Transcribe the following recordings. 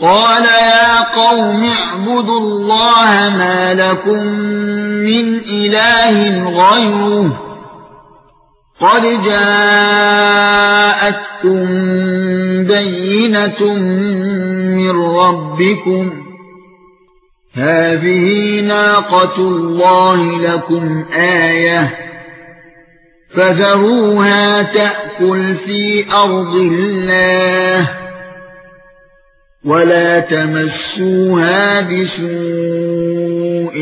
قَالَ يَا قَوْمِ اعْبُدُوا اللَّهَ مَا لَكُمْ مِنْ إِلَٰهٍ غَيْرُهُ قَدْ جَاءَتْكُمْ بَيِّنَةٌ مِنْ رَبِّكُمْ هَذِهِ نَاقَةُ اللَّهِ لَكُمْ آيَةً فذروها تأكل في أرض الله ولا تمسوها بسوء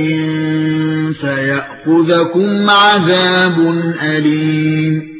فيأخذكم عذاب أليم